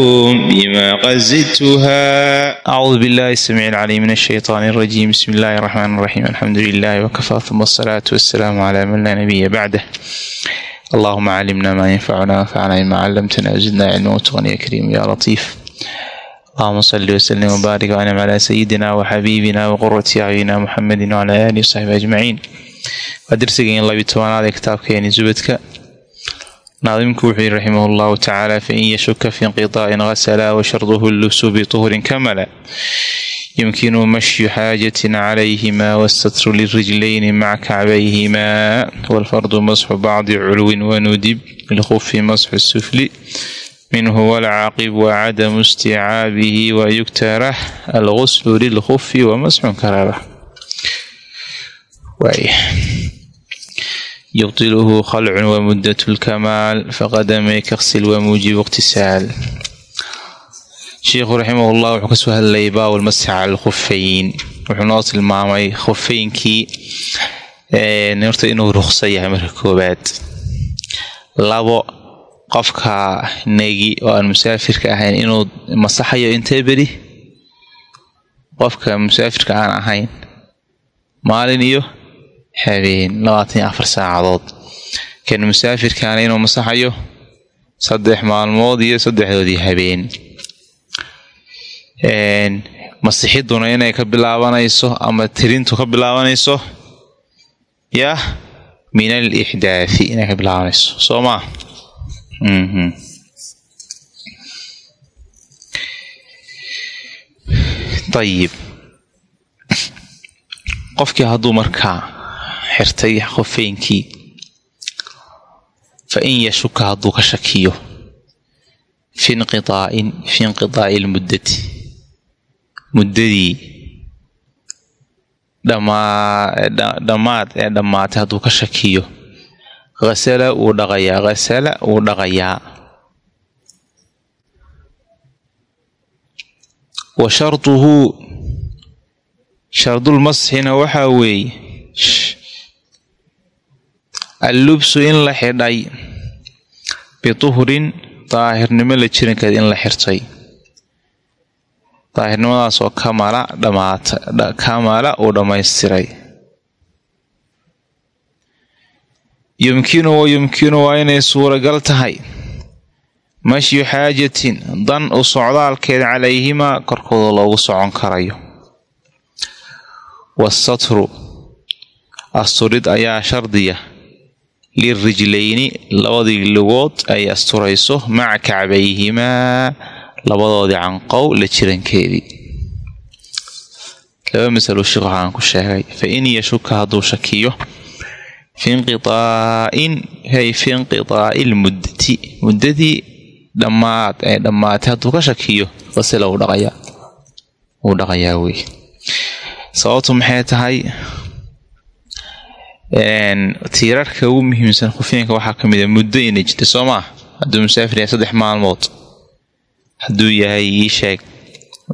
بما قد زدتها أعوذ بالله السميع العليم من الشيطان الرجيم بسم الله الرحمن الرحيم الحمد لله وكفى ثم الصلاة والسلام على من لا نبي بعده اللهم علمنا ما ينفعنا وانفعنا بما علمتنا وزدنا علما وتقنا يا كريم يا لطيف اللهم صل وسلم وبارك وانعم على سيدنا وحبيبنا وقرة أعيننا محمد وعلى آله وصحبه أجمعين waa darsigain labi tobanaad ee kitaabkeeni zubadka naadimku wuxuu yihi raximah llahu tacaala fain yashuka fi inqiطaa'in hasla washarduhu llusu bituhrin kamala yumkinu mashyu xaajatin calayhima wastatru lirijlayni maca kacbayhima walfardu masxu bacdi culwin wanudib bilkufi masxu sufli minhu walcaaqib wacadamu isticaabihi wayugtarah alguslu lilkufi wamasxun kararah yubطilhu khalcun wamudat lkamaal faqadamay kaksil wamuujib iqtisaal sheikhu raximah llah wuxuu ka soo hadlayay baawul masxi cala lkhufeyn wuxuu noo tilmaamay khufeynkii horta inuu ruqsa yahay marka koobaad labo qofka negi oo aan musaafirka ahayn inuu masaxayo intee beri qofka musaafirka aan ahayn maalin iyo habeen labaatan afar saacadood. Kan musaafirkaana inuu masaxayo saddex maalmood iyo saddexdoodii habeen. Masixiduna inay ka bilaabanayso ama tirintu ka bilaabanayso yah min al ixdaathi inay ka bilaabanayso. Soo maa ayib qofkii hadduu markaa xirtay khofeynkii fa in yashuka hadduu ka shakiyo. Fi inqiaa'in fi inqitaa'i lmuddati muddadii dhammaad ee dhammaatay hadduu ka shakiyo. Hasala wuu dhaqayaa hasala wuu dhaqayaa. Wa sharduhu shardulmasxina waxaa weeye allubsu in la xidhay. Bituhrin daahirnimo la jirankeed in la xirtay. Daahirnimadaasoo kamala dhamaata kamala uu dhammaystiray yumkinu wa waa inay suuragal tahay. Mashyu xaajatin dan u socdaalkeed calayhimaa korkooda loogu socon karayo. Wasatru asturid ayaa shardiya lirijlayni labadii lugood ay asturayso maca kacbayhimaa labadoodii canqow la jirankeedii laba masalo sheekh waxaan ku sheegay fa in yashuka hadduu shakiyo fi inqiaa'in hay fi inqitaa'i lmuddati muddadii dhammaad ee dhammaatay hadduu ka shakiyo qasila wuu dhaqayaa wuu dhaqayaa wey sababtu maxay tahay tiirarka ugu muhiimsan khufeenka waxaa ka mid a muddo inay jirta soo maa hadduu musaafir yahay saddex maalmood hadduu yahay ii sheeg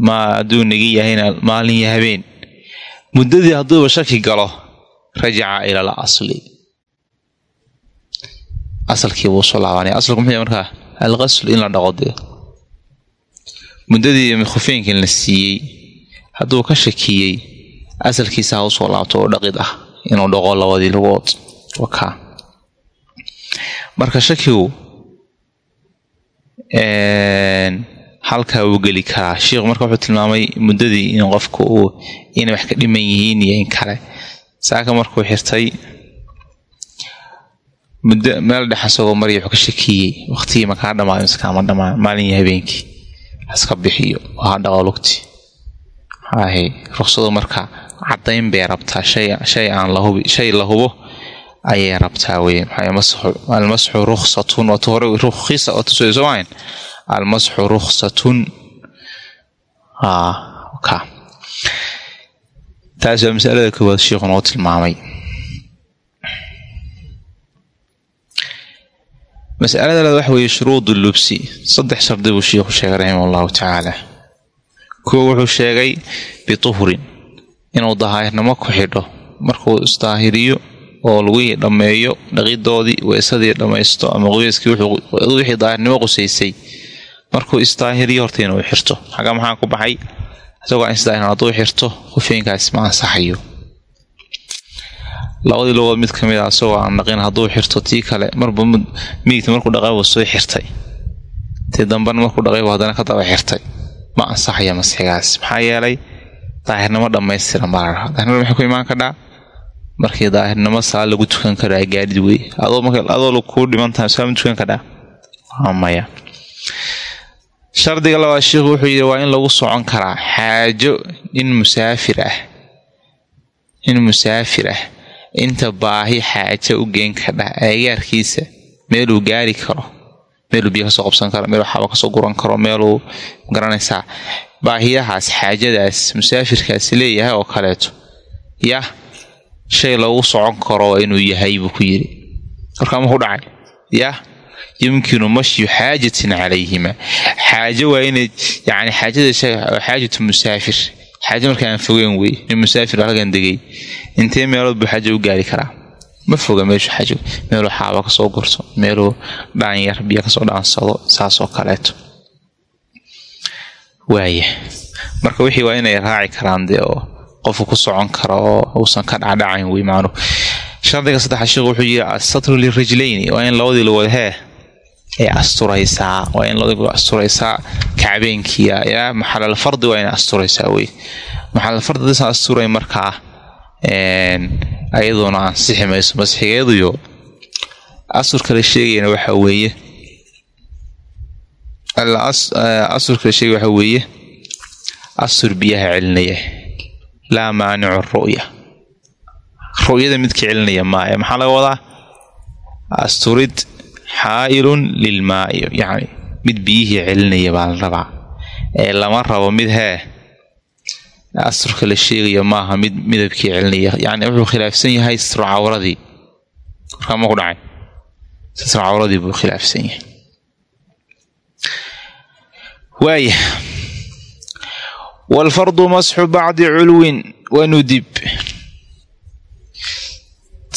ma hadduu nagi yahayna maalin iyo habeen. Muddadii hadduuba shaki galo rajaca ilal asli. Asalkii buu soo laabanaya. Asalku muxuu markaa? Alqasl in la dhaqo dee. Muddadii khufeenka la siiyey hadduu ka shakiyey asalkiisa ha u soo laabto oo dhaqid ah inuu dhaqo labadii lugood. Wakaa marka shakigu halkaa wuu geli karaa. Sheikhu marka wuxuu tilmaamay muddadii in qofka uu inay wax ka dhiman yihiin iyo in kale. Saaka markuu xirtay muddo meel dhex asagoo marya wuxuu ka shakiyey. Waqtigii makaa dhamaayo mise kaama dhamaan maalin iyo habeenkii haska bixiyo oo ha dhaqo lugti. Hay ruqsadu marka caddayn bay rabtaa shay aan lahubi shay la hubo ayay rabtaa wey maxaa almasxu ruksatun waata hore rukhisa oo tusay soomahayn almasxu ruksatun taas waa masalada koowaad sheikhu noo tilmaamay. Masalada labaad waxa weeye shuruudu lubsi. Saddex shardi buu sheikhu sheegay raximah allahu tacaala kuwa wuxuu sheegay bituhrin inuu dahaahirnimo ku xidho. Markuu isdaahiriyo oo lagihii dhammeeyo dhaqidoodii weysadii dhammaysto ama qoyskii wixii daahirnimo qusaysay markuu isdaahiriyo horta inuu xirto. Xagga maxaa ku baxay? Isagoo isdaahir hadduu xirto khufeynkaas ma ansaxayo. Labadii lugood mid ka mid a isagoo aan dhaqin hadduu xirto tii kale marba midigta markuu dhaqayba soo xirtay. Tii dambana markuu dhaqayba haddana ka daba xirtay. Ma ansaxaya masxigaas maxaa yeelay daahirnimo dhammaystiran baa ladhahaa daahirnimo maxay ku imaan kadhaa markii daahirnimo saa lagu tukan karaa gaadhid wey adoo kuu dhimantahay saa ma tukan kadhaa maya. Shardiga labaad sheikhu wuxuu yidhi waa in lagu socon karaa xaajo nin musaafir ah nin musaafir ah inta baahi xaajo u geen kadha agagaarkiisa meeluu gaari karo meeluu biyo ka soo qabsan karo meeluu xaba ka soo guran karo meeluu garanaysaa baahiyahaas xaajadaas musaafirkaasi leeyahay oo kaleeto. Yah shay lagu socon karo inuu yahay buu ku yidhi. Markaa ma ku dhacay? Yah yumkinu mashyu xaajatin calayhima. Xaajo waa inay yani xaajada xaajatu musaafir. Xaajo marka aan fogeyn wey nin musaafir halkan degay. Intee meelood buu xaajo u gaari karaa? Ma foga meeshu xaajo. Meeluu xaaba ka soo gurto meeluu dhaanyar biyo ka soo dhaansado saasoo kaleeto waaya marka wixii waa inay raaci karaan dee oo qofku ku socon karo oo uusan ka dhacdhacayn wey macnuhu shardiga saddexaad sheekhu wuxuu yidhi asatru lirijlayni waa in labadii lugood ay asturaysaa waa in labadii lugood asturaysaa kacbeenkiia yaa maxalal fardi waa inay asturaysaa wey. Maxalal fardi hadaysan asturay markaa ayaduna ansixi mayso masxigeeduyo asurka la sheegayana waxaa weeye asurka la sheegay waxaa weeye asur biyaha celinaya. Laa maanicu ru'ya. Ru'yada midka celinaya maaya maxaa laga wadaa? Asturid xaa'ilun lilmaa'i yacni mid biyihii celinaya baa la rabaa. Ee lama rabo mid hee asturka la sheegaya maaha mid midabkii celinaya. Yacni wuxuu khilaafsan yahay sitru cawradii markaa ma ku dhacay? Sitru cawradii buu khilaafsan yahay waaya waalfardu masxu bacdi culwin wanudib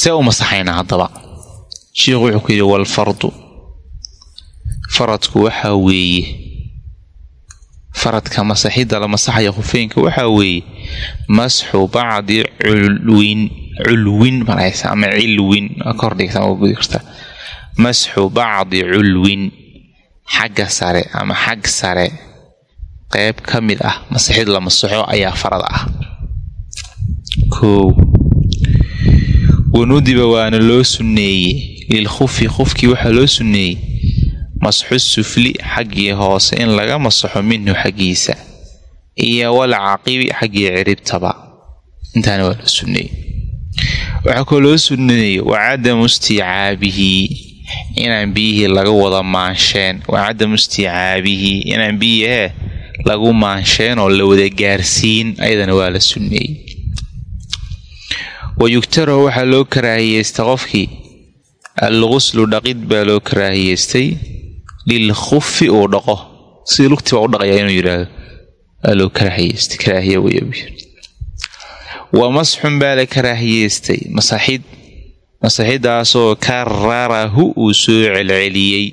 see u masaxaynaa haddaba. Sheikhu wuxuu ku yidhi waalfardu faradku waxaa weeye. Faradka masaxidda la masaxaya khufeynka waxaa weeye. Masxu bacdi culwin culwin maraysa ama cilwin. Kordhigta ma gudi karta masxu bacdi culwin xagga sare ama xag sare qeyb ka mid ah masaxid la masaxo ayaa farad ah. Kow wanudiba waana loo sunneeyey. Lilkhufi khufkii waxaa loo sunneeyey. Masxu sufli xaggii hoose in laga masaxo minhu xaggiisa. Iyo wal caqibi xaggii ciribtaba. Intaana waa loo sunneeyey. Waxaa koo loo sunneeyey wa cadamu istiicaabihi inaan biyihii laga wada maansheen wa cadamu istiicaabihi inaan biyihee lagu maansheen oo la wada gaarsiin ayadana waa la sunneeyey. Wa yugtarahu waxaa loo karaahiyeystay qofkii alquslu dhaqid baa loo karaahiyeystay lil khufi uu dhaqo. Sidii lugti baa u dhaqaya inuu yidhaahdo waa loo karaahiyeystay karaahiya wey wa masxun baa la karaahiyeystay masaxid masaxidaasoo kararahu uu soo celceliyey.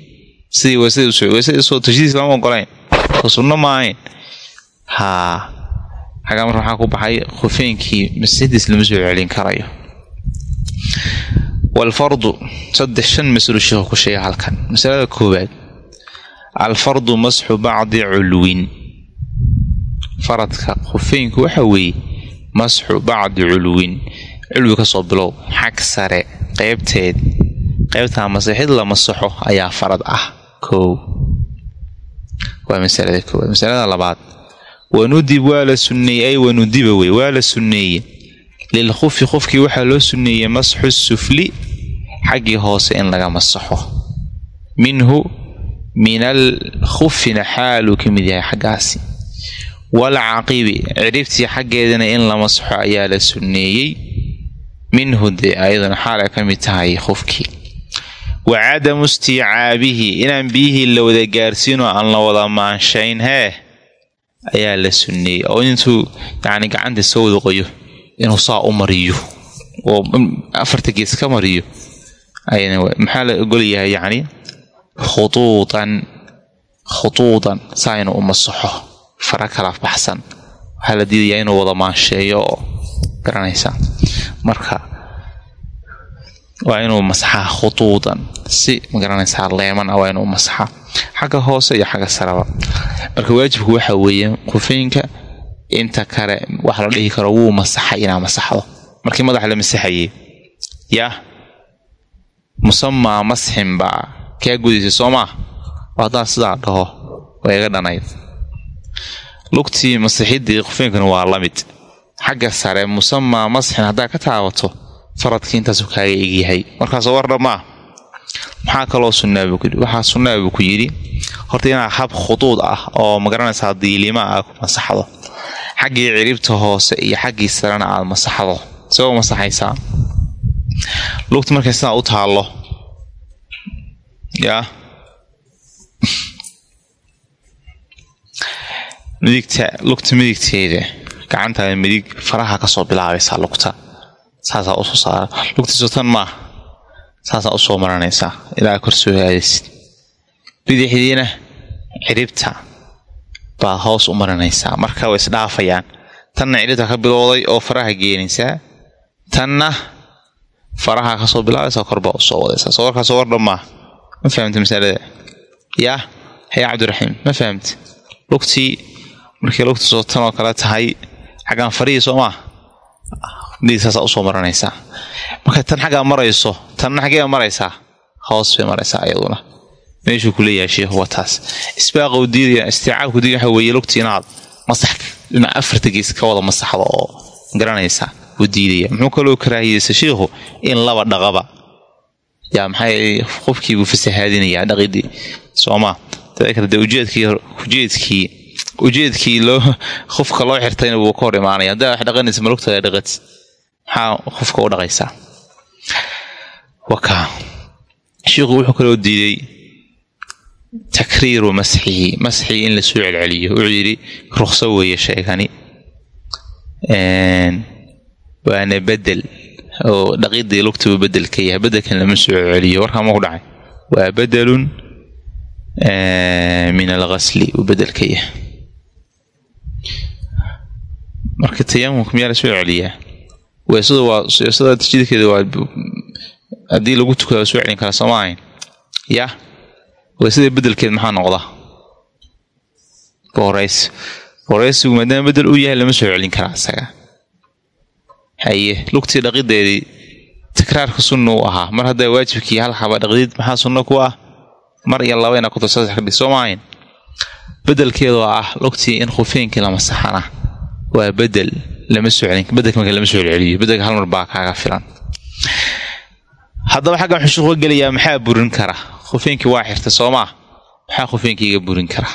Sidii weysadii tajdiis lama ogolayn sunno ma ahayn. Haa. Xagaa marka waxaa ku baxay khufeynkii masaxidiis lama soo celin karayo. Waalfardu saddex shan masalo sheekhu ku sheega halkan. Masalada koowaad alfardu masxu bacdi culwin. Faradka khufeynku waxa weeye masxu bacdi culwin. Culwi ka soo bilow xag sare qeybteed qeybtaa masaxid la masaxo ayaa farad ah. Kow. Waa masalada koowaad masalada labaad. Wanudib waa la sunneeyey ay wanudiba wey waa la sunneeye lilkhufi khufkii waxaa loo sunneeyey masxu sufli xaggii hoose in laga masaxo minhu min alkhufina xaaluu ka mid yahay xaggaasi. Walcaqibi ciribtii xaggeedana in la masxo ayaa la sunneeyey minhu dee ayaduna xaal ay ka mid tahay khufkii wa cadamu istiicaabihi inaan biyihii la wada gaarsiinoo aan la wada maanshayn hee ayaa la sunneeyey. Oo intuu yacni gacanta soo wada qoyo inuu saa u mariyo oo afarta gees ka mariyo maxaa la ogolyahay yacni khuduudan khuduudan saa inuu u masaxo fara kala baxsan. Waxaa la diidayaa inuu wada maansheeyo. oo garanaysaa marka waa inuu masaxaa khuduudan si ma garanaysaa leeman ah waa inuu masaxaa xagga hoose iyo xagga saraba. Marka waajibku waxa weeye khufeynka inta kale wax la dhihi karo wuu masaxay inaa masaxdo. Markii madaxa la masaxayey yaa musamaa masxin baa kaa gudaysay soo maa haddaan sidaa dhaho waa iga dhanayd. Lugtii masixidii khufeynkana waa la mid xagga sare musamaa masxin haddaa ka taabato faradkii intaasu kaaga egyahay markaasoo war dhammaa maxaa kaloo sunnaabu waxaa sunnaa buu ku yidhi horta inaad hab khuduud ah oo ma garanaysaa diilima ah ku masaxdo. Xaggii ciribta hoose iyo xaggii sarena aad masaxdo. Isagoo masaxaysaa? Lugta markay sidaa u taallo. Yaa? Midigta lugta midigteeda gacantaada midig faraha ka soo bilaabaysaa lugta. Saasaa u soo saara. Lugtiiso tan maaha saasaa u soo maranaysaa ilaa kor soo aadaysid bidixdiina ciribta baad hoos u marinaysaa marka way isdhaafayaan tanna ciribta ka bilowday oo faraha geenaysaa tanna faraha ka soo bilaabaysaa korbaa u soo wadaysaa soo warkaasoo war dhammaa ma fahamta masalada? Yaa haya cabdiraxiim ma fahamta lugtii markay lugtiisoo tan oo kale tahay xaggaan farihii soo maa midig saasaa u soo maranaysaa. Marka tan xaggaa marayso tanna xaggee maraysaa? Hoos bay maraysaa iyaduna. Meeshuu ku leeyahay sheikhu waa taas. Isbaaqou diidaya istiicaabku diidaya waxa weeye lugti inaad masax dhinac afarta gees ka wada masaxdo oo garanaysaa u diidaya. Muxuu kaloo karaahiyeysa sheikhu in laba dhaqaba. Yaa maxay qofkiibuu fasahaadinayaa dhaqidii? Soomaa dada kale dee ujeedkii ujeedkii ujeedkii loo qofka loo xirtayna wuu ka hor imaanaya. Haddaa wax dhaqanaysa malugtaada dhaqati maxaa qofka u dhaqaysaa waka. Sheikhu wuxuu kaloo diiday takriiru masxihi. Masxii in la soo celceliyo. Wuxuu yidhi rukso weeye sheegani waana bedel oo dhaqidii lugtuu bedel yahay. Bedelkan lama soo celceliyo. Warkaa ma ku dhacay. Waa bedelun min alghasli uu bedel yahay marka tayamumka miyaa la soo celiyaa weesada tajdiidkeeda waa haddii lagu tukada soo celin karaa sooma ahayn. Yah weesada bedelkeed maxaa noqda booraysi booraysigu maadaama bedel uu yahay lama soo celin karaa isaga. Haye lugtii dhaqideedii takraarka sunna u ahaa. Mar haddaa waajibkii hal xaba dhaqdiid maxaa sunno ku ah? Mar iyo laba ina kuto saddex kadhig soo maahayn bedelkeedoo ah lugtii in khufeenkii la masaxana waa bedel lama soo celin. Bedelka marka lama soo celceliyo. Bedelka hal mar baa kaaga filan. Haddaba xaggan xushuuq ka gelayaa maxaa burin kara? Khufeenkii waa xirtay soo maa maxaa khufeenkiiga burin kara?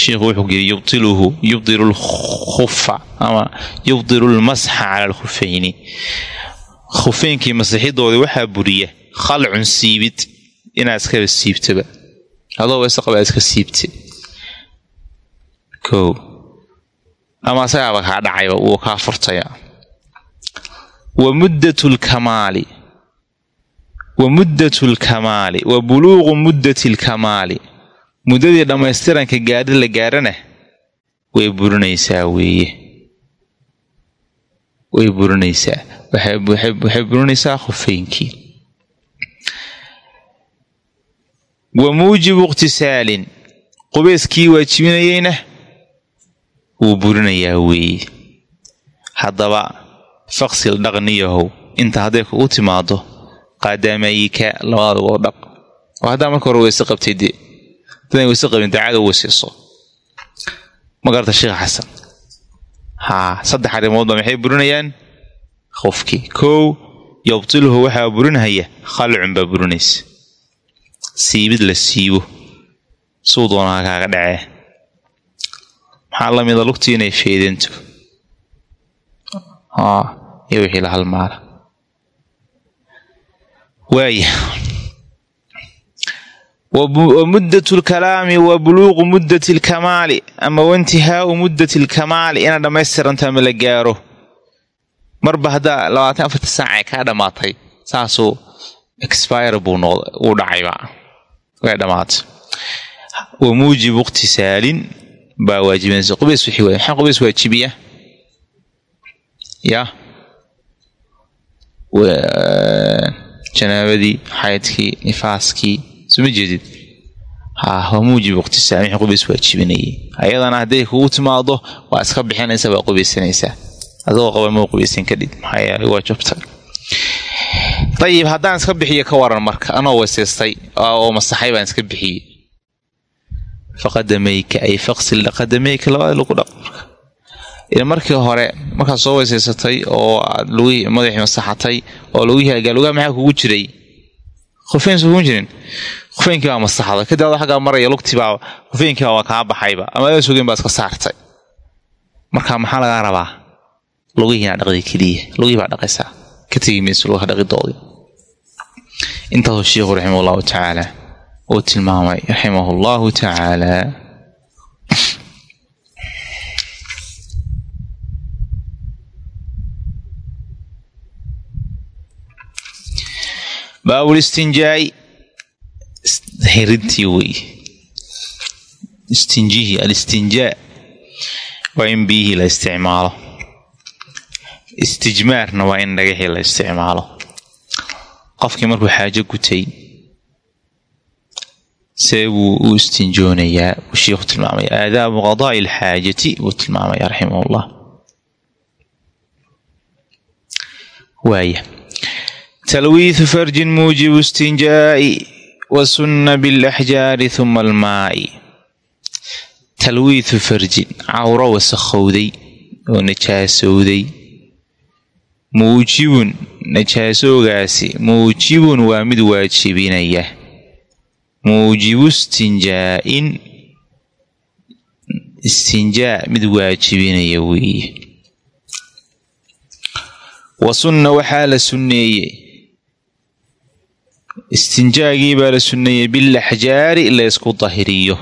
Sheikhu wuxuu yiri yubdiluhu yubdilu lkhufa ama yubdilu lmasxa cala alkhufayni. Khufeenkii masixidoodii waxaa buriya khalcun siibid. Inaad iskaba siibtaba. Adoo weyse qaba iska siibta ko ama asagaaba kaa dhacayba wuu kaa furtaya. Wa muddat lkamaali wa muddatu lkamaali wa buluuqu muddati lkamaali muddadii dhammaystiranka gaadhi la gaarana way burinaysaa weeye. Way burinaysaa. Waxay burinaysaa khufeynkii wa muujibu iqtisaalin. Qubeyskii waajibinayeyna wuu burinayaa weeye haddaba faqsil dhaqniyahow inta hadday kugu timaado qaadamayika labadadagoo dhaq. Oo haddaa marka hore weyse qabtay dee. Dadan weyse qabin daacada weysiiso ma garata sheekh xasan? Haa saddex arrimoodba maxay burinayaan? Qofkii. Kow yubtiluhu waxaa burinhaya khalcun baa burinaysa. Siibid la siibo. Suu doonaa kaaga dhacee maxaa lamida lugtii inay feedanto iyo wixii la halmaala waaya wa muddat lkalaami wa buluuqu muddati lkamaali ama waintihaau muddati lkamaali inaad dhammaystiranto ama la gaaro. Marba haddaa labaatan afarta saac ay kaa dhammaatay saasuu expire buu noqda uu dhacayba way dhammaatay. Wa muujibu iqtisaalin baa waajibanaysa qubays wixii waay maxaa qubays waajibiya ya. Janaabadii xaydkii nifaaskii suma jeedid ha waa muujib iqtisaal wixii qubays waajibinayay ayadana hadday kugu timaado waa iska bixinaysa waa qubaysanaysaa adoo qaba ma qubaysan kadhid maxaa yeelay waa jabta ayib haddaan iska bixiyo ka waran marka anoo weysaystay oo masaxay baan iska bixiyey faqadamayka ay faqsil qadamayka labada lagu dhaq. Markii hore markaad soo weysaysatay oo lugihii madaxii masaxatay oo lugihii agaalugaha maxaa kugu jiray? Khufeynsa kugu jirin. Khufeynkii baa masaxday kadib ad xaggaa maraya lugtiibaa khufeynkiiba waa kaa baxayba. Ama adaa sugeyn baa iska saartay. Marka maxaa lagaa rabaa? Lugihiina dhaqday keliya. Lugihii baa dhaqaysaa. Ka tegi mayso lugaha dhaqidoodii intaasuu sheikhu raximah allahu uu tilmaamay raximah allahu tacaala baabulistinjaai hirintii wey istinjihii alistinjaa waa in biyihii la isticmaalo. Istijmaarna waa in dhagaxii la isticmaalo. Qofkii markuu xaajo gutay see buu u istinjoonayaa buu sheikhu tilmaamaya aadaabu qadaa'i alxaajati buu tilmaamaya raximah ullah waaya talwiithu farjin muujibu istinjaa'i wa sunna bilaxjaari huma almaa'i talwiithu farjin cawro wasakhowday oo najaasowday muujibun najaasoogaasi muujibun waa mid waajibinaya muujibu istinjaa'in istinjaa mid waajibinaya weeye. Wa sunna waxaa la sunneeyey. Istinjaagii baa la sunneeyey bilaxjaari laysku dahiriyo.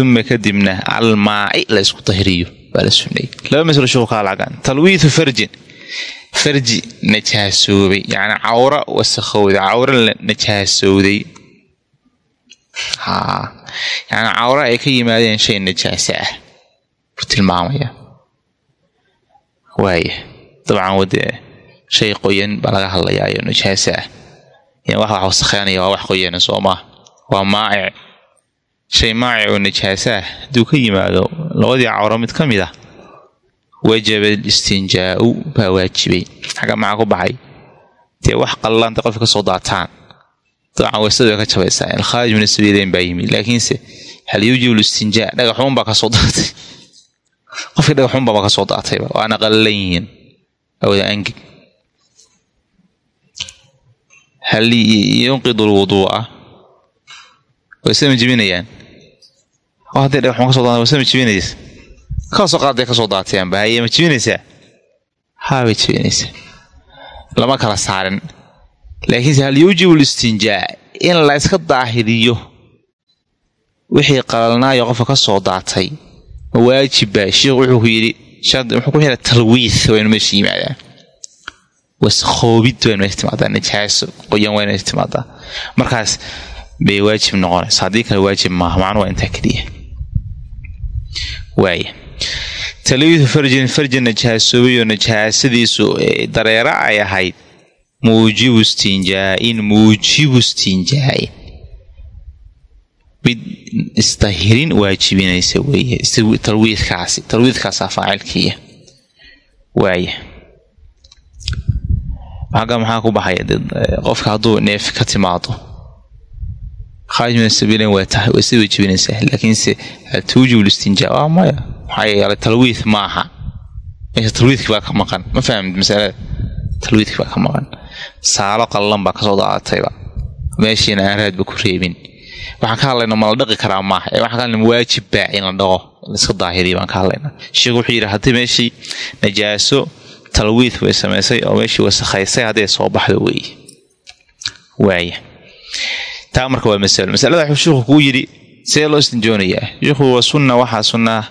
Uma kadibna almaaci laysku dahiriyo baa la sunneeyey. Laba maslo shuukaa lagan talwiithu farjin. Farji najaasoobay yacni cawra wasakhowday cawra najaasowday haa yacni cawra ay ka yimaadeen shay najaasa ah buu tilmaamaya waaya dabcan wadee shay qoyan baa laga hadlayaayo najaasa ah wax wax wasakheynaya waa wax qoyana soo maa waa maacic shay maacic oo najaasa ah hadduu ka yimaado labadii cawro mid ka mid ah wajaba istinjaau baa waajibay xagga maxaa ku baxay dee wax qallaanta qofka ka soo daataan dabcan weysada way ka jabaysaa alkhaarij min asabiileyn baa yimid laakiinse hal yujibu listinjaa dhagaxuun baa ka soo daatay qofkii dhagaxuun baaba ka soo daatayba waana qallalan yihiin awda angeg hal yunqidu lwuduu'a waysada ma jebinayaan oo hadday dhagaxuun ka soo daatan waysada ma jebinaysa ka soo qaaday ka soo daatayaanba haye ma jebinaysaa haa bay jebinaysaa lama kala saarin laakiinse hal yuujibu listinjaa in la yska daahiriyo? Wixii qalalnaayo qofka ka soo daatay. Ma waajibba sheikhu wuxuu ku yidhi wuxuu ku xidha talwiith waa inu meesha yimaadaa. Waskhoobid waa inu meesha timaadaa. Najaaso qoyan waa inu meesha timaadaa. Markaas bay waajib noqonaysa. Haddii kale waajib maaha. Macnu waa intaa keliya. Waaya talwiithu farjin farjin najaasoobayoo najaasadiisu dareera ay ahayd muujibu istinjaa'in muujibu istinjaa'in mid isdahirin waajibinaysa weeye talwiidkaasi talwiidkaasaa faacilkiiya waaya xagga maxaa ku baxaya qofka hadduu neef ka timaado. Khaarij min asabiileyn waa sida waajibinaysaa laakiinse tuujibu listinjaa waa maya. Maxaa yeelay talwiid maaha. Meesha talwiidkii baa ka maqan. Ma fahamid masalada? Talwiidkii baa ka maqan saalo qallan baa ka soo daadatayba meeshiina aan raadba ku reebin waxaan ka hadlaynaa ma la dhaqi karaa maaha ee waxaan ka hadlaynaa waajibbaa in la dhaqo laiska daahiriya baan ka hadlaynaa sheekhu wuxuu yidhi haddii meeshii najaaso talwiid way samaysay oo meeshii wasakhaysay hadday soo baxdo weeye waaya taa marka waa masalo masalada wuxuu sheikhu kuu yidhi see loo istinjoonayaa sheikhu waa sunna waxaa sunnaa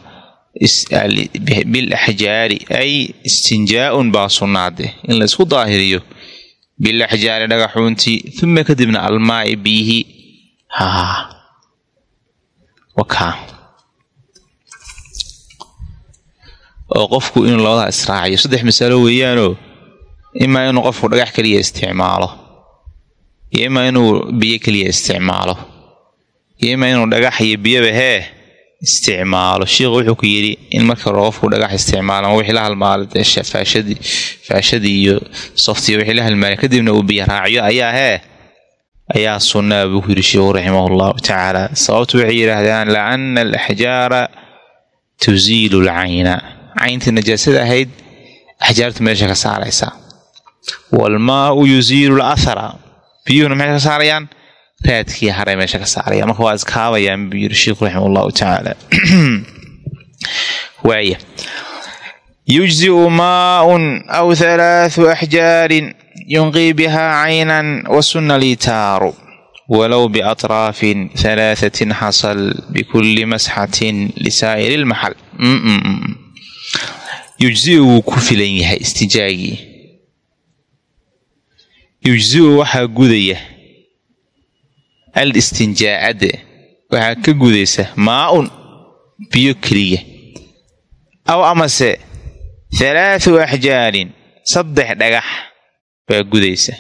bilaxjaari ay istinjaaun baa sunnaade in la isku daahiriyo bilaxjaari dhagaxuuntii uma kadibna almaai biihi haa wakaa oo qofku inuu labadaa israaciyo saddex masalo weeyaanoo imaa inuu qofku dhagax keliya isticmaalo iyo imaa inuu biyo keliya isticmaalo iyo imaa inuu dhagax iyo biyaba hee isticmaalo. Sheikhu wuxuu ku yidhi in marka hore qofku dhagax isticmaalo ama wixii la halmaalo faashadii iyo softiyo wixii la halmaala kadibna uu biyo raaciyo ayaa hee ayaa sunnaa buu ku yidhi sheikhu raximah allahu tacaala. Sababtu waxay yidhaahdaan laana alaxjaara tusiilu lcayna cayntii najaasada ahayd axjaartu meesha ka saaraysaa waalmaau yusiilu lathara biyuhuna meesha ka saarayaan raadkii haray meesha ka saaraya. Marka waa iskaabayaan buu yidhi sheikhu raximah allahu tacaala. Waaya yujziu maaun aw halaathu axjaarin yunqii biha caynan wasuna litaaru walow biatraafin halaathatin xasal bikulli masxatin lisaa'iri lmaxal yujziu wuu ku filan yahay istijaagii. Yujziu waxaa gudaya al istinjaacadde waxaa ka gudaysa maa-un biyo keliya. Aw amase halaathu axjaarin saddex dhagax baa gudaysa.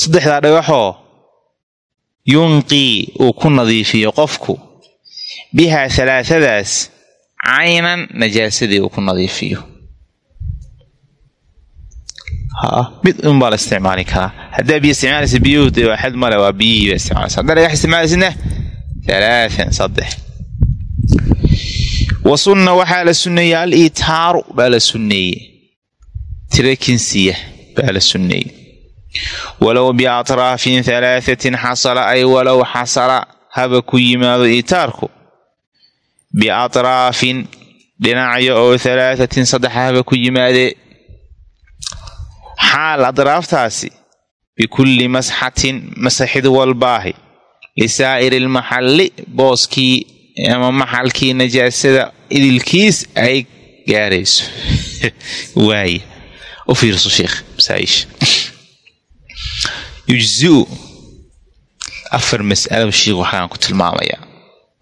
Saddexdaa dhagaxoo yunqii uu ku nadiifiyo qofku bihaa halaatadaas caynan najaasadii uu ku nadiifiyo. Mid un baa la isticmaali karaa haddaa biyo isticmaalaysa biyuhu waa male waa biyihii baa isticmaalaysa. Haddaa dhagax isticmaalaysidna halaathan saddex. Wa sunna waxaa la sunneeyey al itaaru baa la sunneeyey. Tirakinsiya baa la sunneeyey. Walow biatraafin halaathatin xasala ay walow xasala haba ku yimaado itaarku biatraafin dhinacyo oo halaathatin saddexa haba ku yimaadee xaal adraaftaasi bikulli masxatin masaxid walbaahi lisaa'iri lmaxalli booskii ama maxalkii najaasada idilkiis ay gaarayso waaya u fiirso sheekh masaaisha yujziu afar mas'alo sheikh waxaan ku tilmaamayaa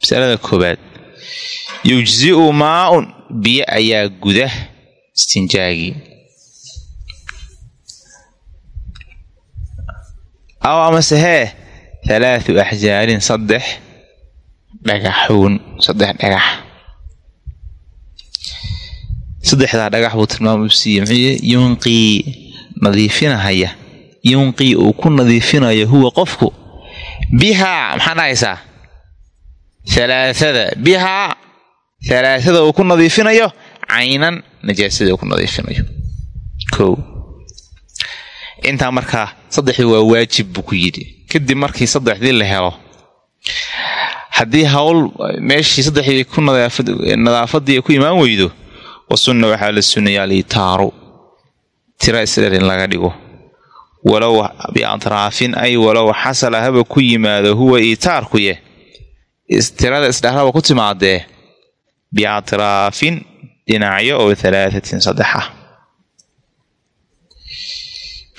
masalada koobaad yujziu maa-un biyo ayaa guda istinjaagii aw amase hee halaathu axjaarin saddex dhagaxuun saddex dhagax. Saddexdaa dhagax buu tilmaama siiye muxuu yunqii nadiifinahaya. Yunqii uu ku nadiifinayo huwa qofku. Bihaa maxaa dhahaysaa halaathada bihaa halaathada uu ku nadiifinayo. Caynan najaasada uu ku nadiifinayo. Ko intaa markaa saddexdii waa waajib buu ku yidhi. Kadib markii saddexdii la helo haddii hawl meeshii saddexdii ku nadaafadii ku imaan weydo wasunna waxaa la sunnayaa litaaru tira isdher in laga dhigo. Walow biatraafin ay walow xasala haba ku yimaado huwa itaarkuye tirada isdhehraba ku timaadee. Biatraafin dhinacyo oo halaathatin saddex ah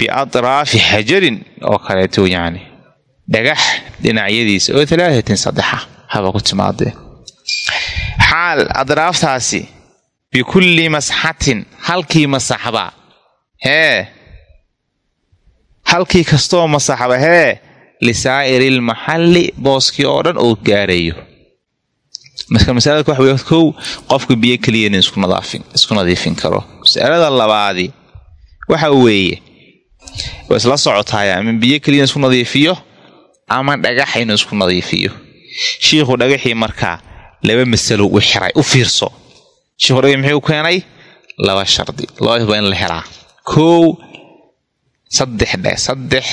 biatraafi xajarin oo kaleeto yacni dhagax dhinacyadiisa oo halaathatin saddexa haba ku timaadee xaal adraaftaasi bikulli masxatin halkii masaxba hee? Halkii kastoo masaxba hee? Lisaa'iri lmaxalli booskii oo dhan uu gaarayo marka masalada waxa wey kow qofka biyo keliya in isku nadiifin karo. Masalada labaadi waxa weeye waa isla socotaaya ama biyo keliya isku nadiifiyo ama dhagax inuu isku nadiifiyo. Shiikhu dhagaxii markaa laba masalo u xiray u fiirso. Shiikhu dhagaxii muxuu keenay? Laba shardi. Labadaas in la helaa. Kow saddex dhe saddex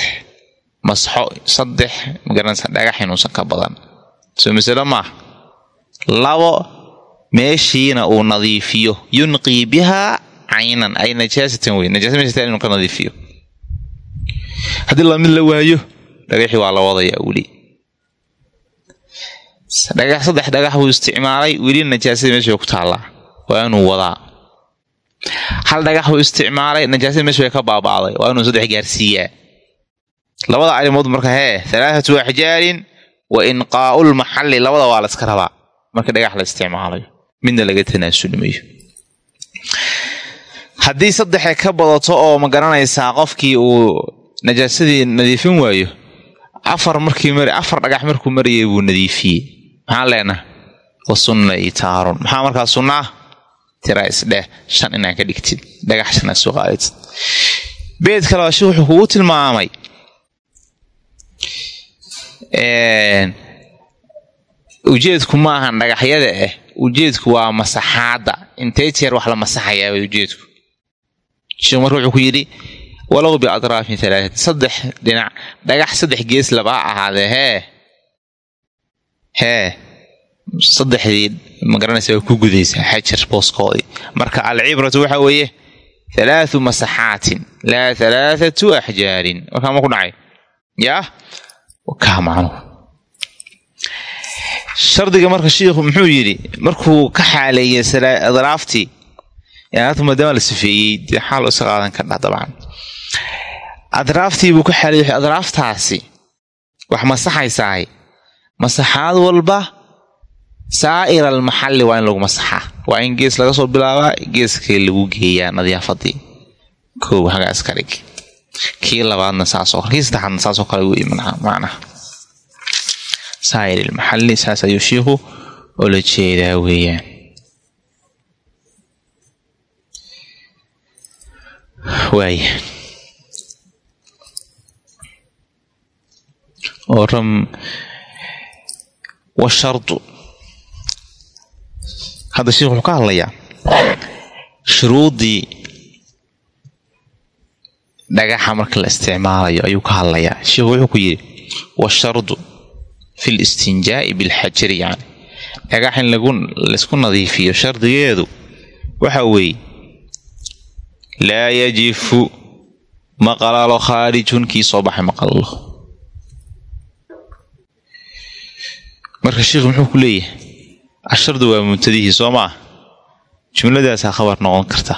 masxo saddex magaranaysa dhagax inuusan ka badan. Soo masalo maaha labo meeshiina uu nadiifiyo. Yunqii bihaa caynan. Ay najaasatan wey najaasa meesha inuu ka nadiifiyo haddii la mid la waayo dhagaxii waa la wadayaa weli. Dhagax saddex dhagax buu isticmaalay weli najaasada meesha way ku taallaa. Waa inuu wadaa. Hal dhagax buu isticmaalay najaasada meesha way ka baaba'day waa inuu saddex gaarsiiyaa labada arrimood marka hee halaathatu axjaarin wa inqaa'ul maxalli. Labada waa la iska rabaa. Marka dhagax la isticmaalayo midna laga tanaasulimayo. Haddii saddexe ka badato oo ma garanaysaa qofkii uu najaasadii nadiifin waayo. Afar markii mari afar dhagax markuu marayay buu nadiifiyey. Maxaan leenaha wa sunna itaarun maxaa markaa sunnaa tira isdheh shan inaan ka dhigtid. Dhagax shan isu qaadid beed kale shi wuxuu kugu tilmaamay. Ujeedku ma ahan dhagaxyada ah ujeedku waa masaxaadda. Intee jeer wax la masaxayaa ujeedku. Marka wuxuu ku yidhi walow biatraafin alaaat saddex dhinac dhagax saddex gees laba ha ahaadee hee hee saddexdii magaranaysa waa ku gudaysaa xajar booskoodii. Marka alcibratu waxa weeye halaathu masaxaatin laa halaathatu axjaarin. Warkaa ma ku dhacay? Yaa kaa macnuhu shardiga marka shiikhu muxuu yidhi markuu ka xaaleeyey adraaftii maadaama la sifeeyey dee xaal iska qaadan kardha dabcan adraaftii buu ka xaaleeyey adraaftaasi wax masaxaysaay masaxaad walba saa'ir almaxalli waa in lagu masaxaa. Waa in gees laga soo bilaabaa geeskale lagu geeyaa nadiifadii kow hagaa iska dhig. Kii labaadna saasoo kii saddexaadna saasoo kale wey macnaha. Saa'ir ilmaxalli saas ayuu shiikhu oola jeedaa weeyaan. Waaya oo ram washardu hadda sheikh wuxuu ka hadlayaa shuruudii dhagaxa marka la isticmaalayo ayuu ka hadlayaa sheikhu wuxuu ku yidhi washardu fi listinjaa'i bilxajari yani dhagax in la isku nadiifiyo shardigeedu waxa weeye laa yajifu ma qalalo khaarijun kii soo baxay ma marka sheikhu muxuu ku leeyahay ashardu waa mubtadihii soo maa jumladaasaa khabar noqon karta.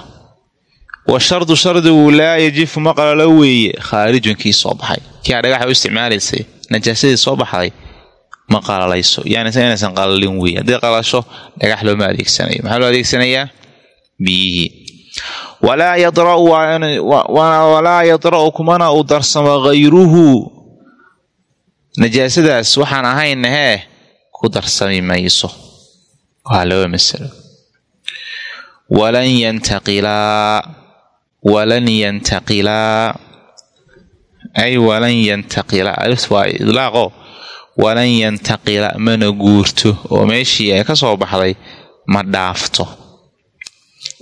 Wa shardigu laa yajifu ma qalalo weeye khaarijun kii soo baxay. Kii aa dhagaxa u isticmaalaysay najaasadii soo baxday ma qalalayso yaanise inaysan qalalin weeye. Haddii qalasho dhagax looma adeegsanayo. Maxaa loo adeegsanayaa? Biyihii walaa yadra'u kumana uu darsamo hayruhu najaasadaas waxaan ahayn hee ku darsami mayso waa laba masalo. Walan yantaqilaa walan yantaqilaa ay walan yantaqila alif waa idlaaqo walan yantaqila mana guurto oo meeshii ay ka soo baxday ma dhaafto.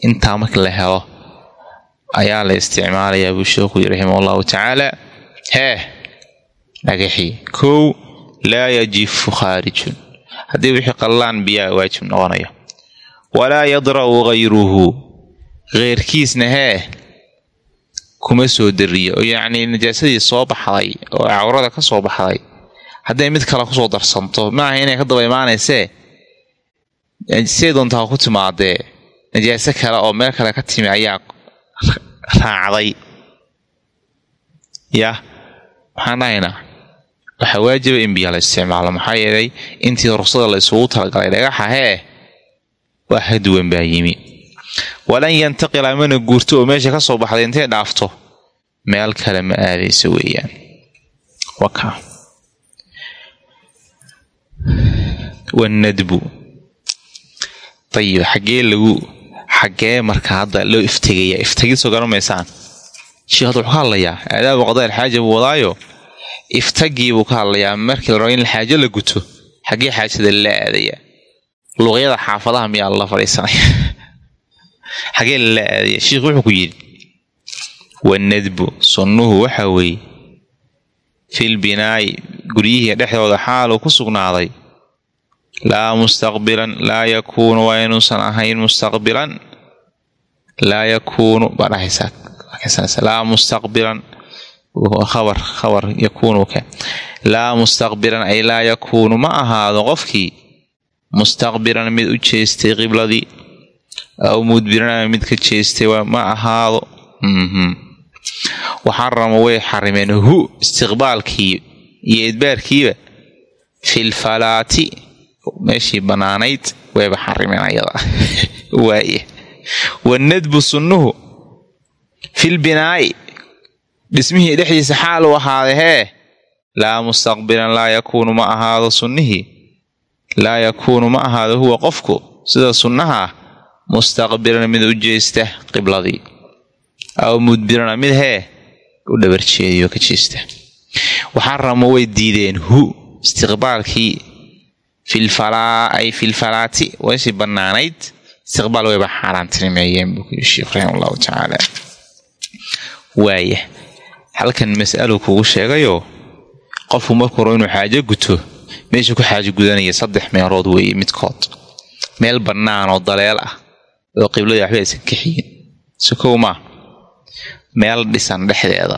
Intaa marka la helo ayaa la isticmaalayaa buu sheekhu yii raximah allahu tacaala. Hee dhagaxii kow laa yajifu khaarijun haddii wixii qallaan biyaa waajib noqonaya walaa yadra'u hayruhu keyrkiisna hee kuma soo dariyo. Oo yacnii najaasadii soo baxday oo cawrada ka soo baxday hadday mid kale ku soo darsanto maaha inay ka daba imaanaysee see doontaa ku timaadee najaaso kale oo meel kale ka timi ayaa raacday. Yah maxaan dhahaynaa waxaa waajiba in biyaa la isticmaalo maxaa yeelay intii ruksada la isugu talagalay dhagaxa hee waa haduwan baa yimi. Walan yantaqila mana guurto oo meesha ka soo baxday intay dhaafto meel kale ma aadayso weeyaan. Waka. Wanadbu ayib xaggee lagu xaggee marka hadda loo iftegaya iftegidsoo garamaysaan sheekh hadda wuxuu ka hadlayaa aadaabu qadaa ilxaaja buu wadaayo iftagii buu ka hadlayaa markii la rabo in xaajo la guto xaggee xaajada lala aadaya. Luqyada xaafadaha miyaa lala fadhiisanaya? Xaggee lala aadaya. Sheikhu wuxuu ku yidhi wanadbu sunnuhu waxa weeye fil binaa'i guryihii dhexdooda xaaluu ku sugnaaday. Laa mustaqbilan laa yakuunu waa inuusan ahayn mustaqbilan. Laa yakuunu baa dhahaysaa laa mustaqbilan khabar khabar yakuunuka laa mustaqbilan ay laa yakuunu ma ahaado qofkii mustaqbilan mid u jeestay qibladii aw mudbiran mid ka jeestay ma ahaado waxarama way xarimeen hu istiqbaalkii iyo idbaarkiiba filfalaati meeshii bannaanayd wayba xarimeen ayada waaye wanadbu sunnuhu filbinaa'i dhismihii dhexdiisa xaal u ahaaday hee laa mustaqbilan laa yakuunu ma ahaado sunnihii laa yakuunu ma ahaado huwa qofku. Sida sunnaha ah mustaqbilan mid u jeesta qibladii. Aw mudbirana mid hee u dhabarjeediyo ka jeesta. Waxaramo way diideen hu istiqbaalkii filfalaa filfalaati waysi bannaanayd. Istiqbaal wayba xaaraantinimeeyeen buu ku yii sheekh raxima tacaala waaya halkan mas'alu kugu sheegayoo qofku markuu rabo inuu xaajo guto meesha ku xaajo gudanaya saddex meelood weeye midkood. Meel bannaan oo daleel ah oo qibladii waxba aysan ka xigin sokow maa meel dhisan dhexdeeda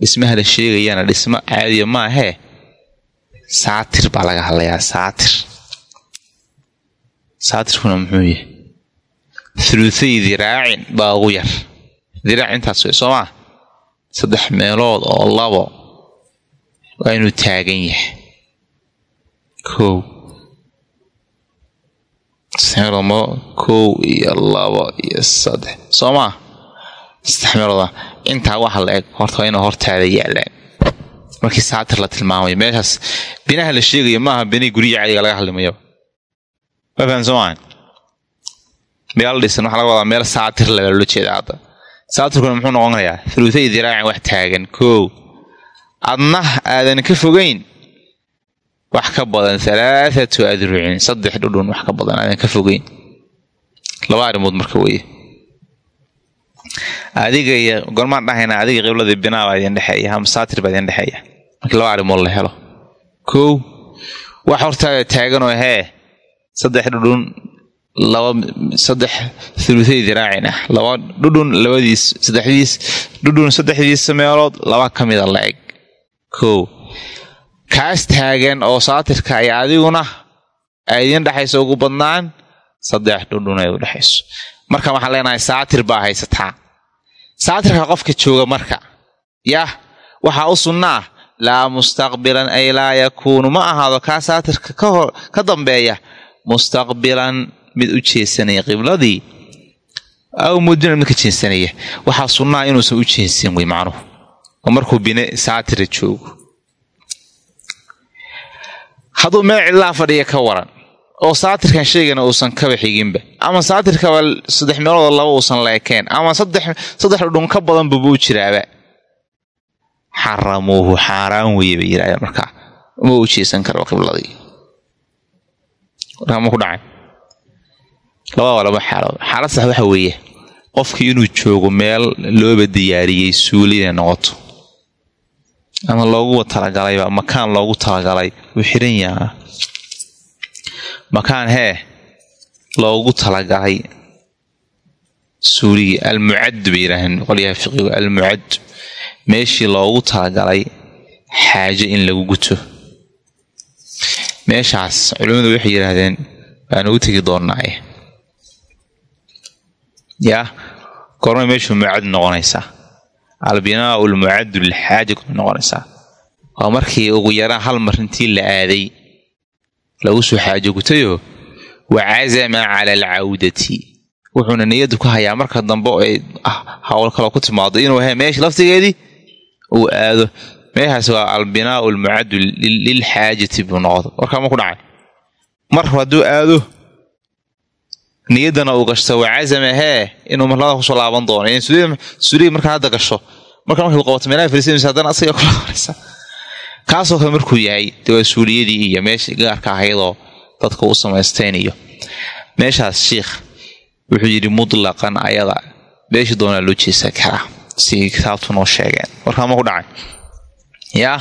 dhismaha la sheegayana dhismo caadiya maahee saatir baa laga hadlayaa saatir. Saatirkuna muxuu yahay? Thuluuthay diraacin baa ugu yar. Diraac intaas soo maa saddex meelood oo labo waa inuu taagan yahay. Kow. Sadexmeeloodmo kow iyo labo iyo saddex. Soo maa saddex meelooda intaa waxa la eg horta waa inuu hortaada yaalaan markii saatir la tilmaamayo meeshaas binaha la sheegayo maaha bini guryihi cadiga laga hadlimayo ma fahan soomaan meel dhisan waxaa laga wadaa meel saatir la loola jeeda hadda saatirkuna muxuu noqonayaa thuluuthay diraacin wax taagan kow adna aadan ka fogayn wax ka badan halaathatu adrucin saddex dhudhun wax ka badan aadan ka fogayn laba arrimood marka weye adiga iyo gormaan dhahaynaa adiga qibladii binaa baa idin dhexeeya ama saatir baa idin dhexeeya. Markii laba arrimood la helo. Kow wax hortaada taaganoo hee saddex dhudhun laba saddex thuluuthay diraacin ah laba dhudhun labadiis saddexdiis dhudhun saddexdiisa meelood laba ka mida la eg. Kow kaas taagan oo saatirka ay adiguna ay idin dhexayso ugu badnaan saddex dhudhun ay u dhexayso marka waxaan leenahay saatir baa haysataa. Saatirka qofka jooga marka yah waxaa u sunnaa laa mustaqbilan ay laa yakuunu ma ahaado kaa saatirka ka dambeeya mustaqbilan mid u jeesanaya qibladii? Aw mudbiran mid ka jeesanaya. Waxaa sunnaa inuusan u jeesan wey macnuhu. Oo markuu bine saatira joogo. Hadduu meel cidlaa fadhiya ka waran oo saatirkan sheegana uusan kaba xiginba ama saatirkaba saddex meeloodoo laba uusan leekeen ama saddex dhudhun ka badan buba u jiraaba. Xaramuuhu xaaraan weye bay yidhahdeen markaa. Uma u jeesan karo qibladii. Warkama ku dhacay labada waa laba xaalood xaalad sax waxa weeye qofkii inuu joogo meel looba diyaariyey suuli inay noqoto. Ama looguba talagalayba makaan loogu talagalay. Wuu xiran yahaa makaan hee loogu talagalay suuligii almucad bay yidhaaheen qolyaha fiqigu almucad meeshii loogu talagalay xaaje in lagu guto. Meeshaas culimmadu waxay yidhaahdeen waan ugu tegi doonaaye yaa goormay meeshuu mucad noqonaysaa albinaau lmucaddu lilxaaja ku noqonaysaa waa markii ugu yaraa hal mar intii la aaday. Lagu soo xaajo gutayoo wa casama cala alcawdati wuxuuna niyaddu ku hayaa marka dambe ay hawl kaloo ku timaado inuu he meesha laftigeedii uu aado. Meeshaas waa albinaau almucaddu lilxaajati buu noqdo. Warkaama ku dhacay. Mar hadduu aado niyaddana uu gashto waa casama hee inuu marlada ku soo laaban doono. Suuliga markaa hadda gasho marka markay qabato meelaha fariisanaysa haddana asaga ku laabanaysa. Kaasoo kale markuu yahay de waa suuliyadii iyo meesha gaarka ahaydoo dadka u samaysteen iyo meeshaas shiikh wuxuu yidhi mutlaqan ayada meeshii doonaa loo jeesan karaa. Si kitaabtu noo sheegeen. Warkaama ku dhacay? Yaa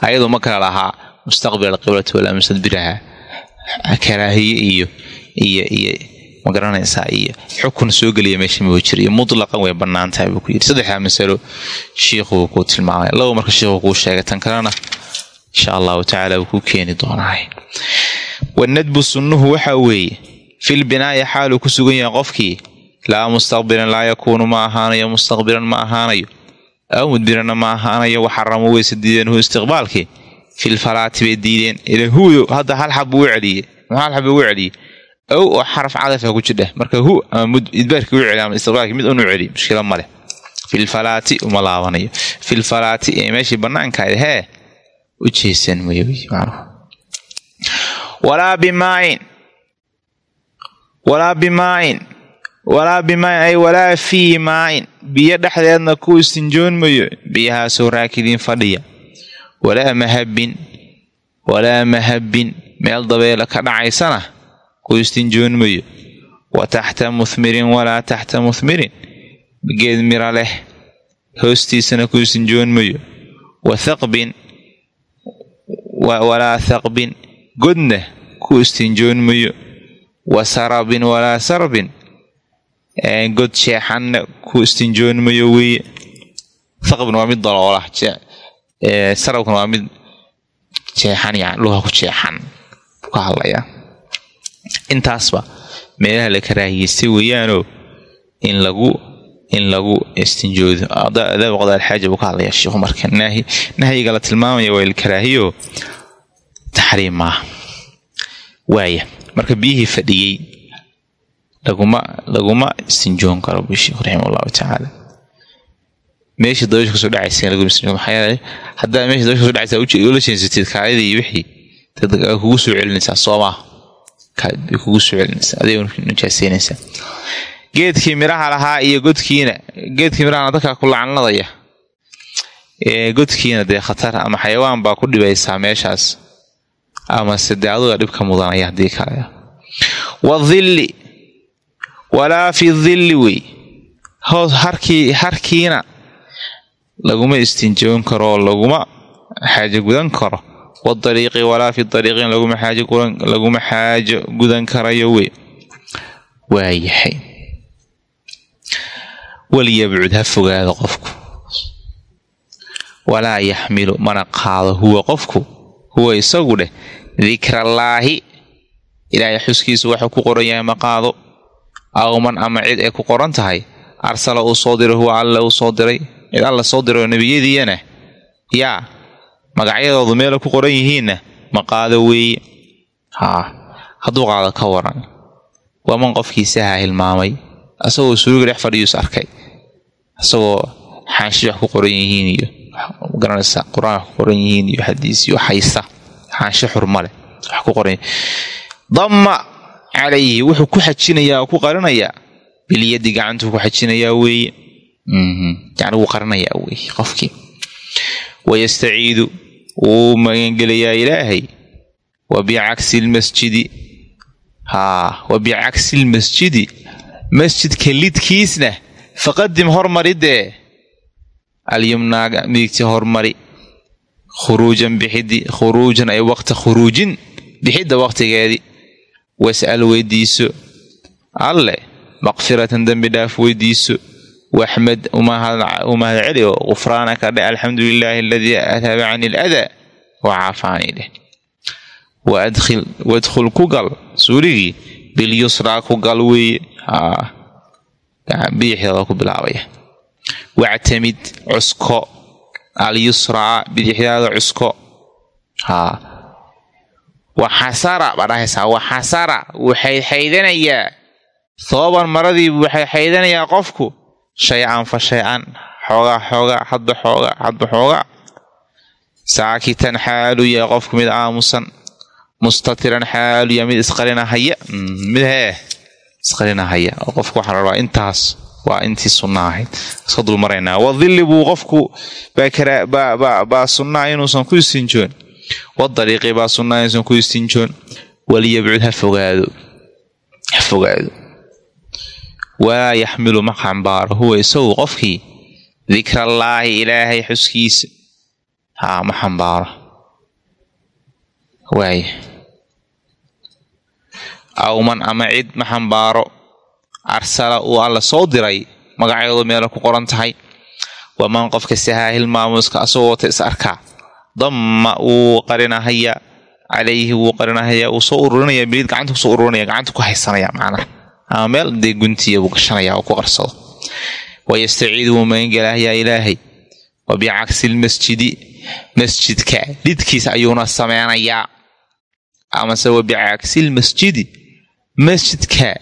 ayadu ma kala lahaa mustaqbil alqiblati walaa mustadbiraha karaahiye iyo iyo iyo ma garanaysaa? Iyo xukun soo geliya meesha ma jira iyo mutlaqan way bannaan tahay buu ku yidhi. Saddexdaa masalo shiikhuu kuu tilmaamay. Laba marka shiikhuu kuu sheegay tan kalena insha allahu tacaala wuu kuu keeni doonaa wanadbu sunnuhu waxaa weeye fil binaa'i xaaluu ku sugan yahay qofkii laa mustaqbilan laa yakuunu ma ahaanayo mustaqbilan ma ahaanayo. Aw mudbiranna ma ahaanayo waxaramu weyse diideen hu istiqbaalkii? Fil falaati bay diideen. Ila huyo hadda hal xab buu u celiyey. Muxuu hal xab ugu celiyey ow oo xaraf cadafa ku jidha marka hu ama idbaarkii u celi ama istiqbaalkii mid unu celi mushkila male filfalaati uma laabanayo filfalaati ee meeshii bannaanka ayd hee u jeesan walaa bimaain walaa bimaain walaa bimaain ay walaa fii maain biyo dhexdeedna ku istinjoon mayo biyahaasoo raakidiin fadhiya walaa mahabbin walaa mahabbin meel dabeela ka dhacaysana ku istinjoon mayo wa taxta muthmirin walaa taxta muthmirin geed mira leh hoostiisana ku istinjoon mayo wa thaqbin walaa thaqbin godna ku istinjoon mayo wa sarabin walaa sarbin god jeexanna ku istinjoon mayo weeye thaqbin waa mid daloola sarabkuna waa mid jeexan yani luha ku jeexan ka hadlaya intaasba meelaha la karaahiyeystay weeyaanoo in lagu in lagu istinjoodo. Adaab qada alxaaja buu ka hadlaya sheikhu marka naahi nahyiga la tilmaamaya waa ilkaraahiyo taxriim maaha waaya marka biyihii fadhiyey laguma laguma istinjoon karo buu sheikhu raximah allahu tacaala. Meeshii dabaysha ka soo dhacaysa lagu istinjoon maxaa yeelay haddaa meesha dabaysha ka soo dhacaysa ula jeensatid kaadidii iyo wixii dad kugu soo celinaysaa soo maaha kugu soo celinaysaa aday geedkii miraha lahaa iyo godkiina. Geedkii mirahana dadkaa ku lacanladaya godkiina dee khatar ama xayawaan baa ku dhibaysaa meeshaas. Amase dee aduga dhibka mudanaya haddii kale. Wadilli walaa fi dilli wey. Hoos harkii harkiina laguma istinjoon karo laguma xaajo gudan karo wadariiqi walaa fi dariiqin laguma xaajo gudan karayo wey waayahay waliyabcud ha fogaado qofku walaa yaxmilu mana qaado huwa qofku huwa isagu dheh dikrallaahi ilaahay xuskiisu waxuu ku qoran yahay ma qaado awman ama cid ay ku qoran tahay arsala uu soo diray huwa alle uu soo diray cid alla soo dirayoo nebiyadiiyana yaa magacyadoodu meela ku qoran yihiinna ma qaado weeye haa hadduu qaado ka waran. Waman qofkiisaha hilmaamay. Asagoo suuriga dhex fadhiyuus arkay. Isagoo xaanshi wax ku qoran yihiin iyo garanaysa qur'aan wax ku qoran yihiin iyo xadiis iyo haysta. Xaanshe xurmale wax ku qoran damma calayhi wuxuu ku xajinayaa oo ku qarinayaa. Bilyadi gacantuu ku xajinayaa weeye yani wuu qarinayaa weeye qofkii. Wayastaciidu wuu magangelayaa ilaahay. Wa bicagsi lmasjidi. Haa wa bicagsi lmasjidi. Masjidka lidkiisna faqadim hormaridee alyumnaaga midigta hormari. Khuruujan bixidi khuruujan ay waqta khuruujin bixidda waqtigeedii was'al weydiiso. Alle maqfiratan dembi dhaaf weydiiso waxmed umahad celi oo gufraanaka dheh alxamdu lilaahi aladii adhaba cani aladaa wa caafaanii dheh wadkhul ku gal suurigii bilyusraa ku gal weeye bidixdeeda ku bilaabaya wactamid cusko alyusraa bidixdaada cusko haa waxasara baa dhahaysaa waxasara wuu xaydxaydanayaa thooban maradii buu xaydxaydanayaa qofku shay-an fa shay-an xoogaa xoogaa hadba xoogaa hadba xoogaa saakitan xaalu yahay qofku mid aamusan mustatiran xaalu yahay mid isqarinahaya mid hee isqarinahaya oo qofku waxaa rabaa intaas waa intii sunna ahayd iska dulmaraynaa wadilli buu qofku baa sunnaa inuusan ku istinjoon wadariiqi baa sunnaa inuusan ku istinjoon waliyabcud ha fogaado ha fogaado walaa yaxmilu ma xambaaro huwa isagu qofkii dikrallaahi ilaahay xuskiisa. Haa ma xambaaro waay awman ama cid ma xambaaro arsala uu alla soo diray magaceedu meela ku qoran tahay. Waman qofka sahaahil maamuuska asagoo wata is arkaa damma wuu qarinahaya calayhi wuu qarinahaya uu soo ururinaya bilid gacanta ku soo ururinaya gacanta ku haysanaya macnaha ama meel dee guntiya buu gashanaya oo ku qarsado. Wayastaciidu wuu magangelahayaa ilaahay. Wa bicagsi lmasjidi masjidka lidkiisa ayuuna sameynayaa amase wa bicagsi lmasjidi masjidka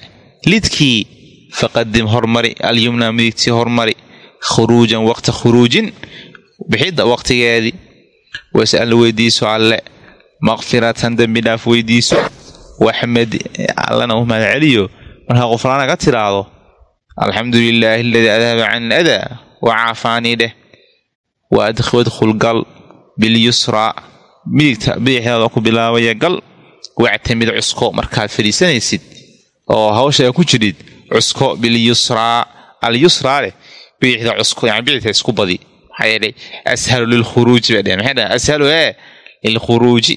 lidkii faqadim hormari alyumna midigtii hormari khuruujan waqta khuruujin bixidda waqtigeedii was'al weydiiso alle maqfiratan dembi dhaaf weydiiso waxmed allana u mahad celiyo markaa qufraana ka tiraahdo alxamdu lilaahi aladii adhaba can iladaa wa caafaanii dheh wadkhul gal bilyusraa midigta bidixdaada ku bilaabaya gal wactamid cusko markaad fadhiisanaysid oo hawshaa ku jirid cusko bilyusraa alyusraa leh bidixda cusko yani bidixda isku badi. Maxaa yeelay ashalu lilkhuruuji bay dheheen maxay dheheen ashalu ee lilkhuruuji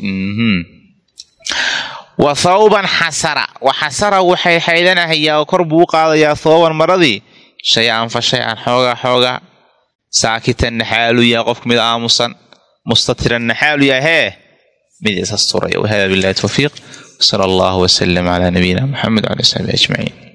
wa thawban xasara wa xasara waxay xaydanahayaa kor buu qaadayaa thooban maradii. Shay-an fa shay-an. Xoogaa xoogaa saakitan naxaalu yahay qofka mid aamusan. Mustatiran naxaalu yahay hee. Mid isasturaya wahada billahi tawfiiq. Sala allahu wasalam calaa nabiyina muxamed wala saxbi ajmaciin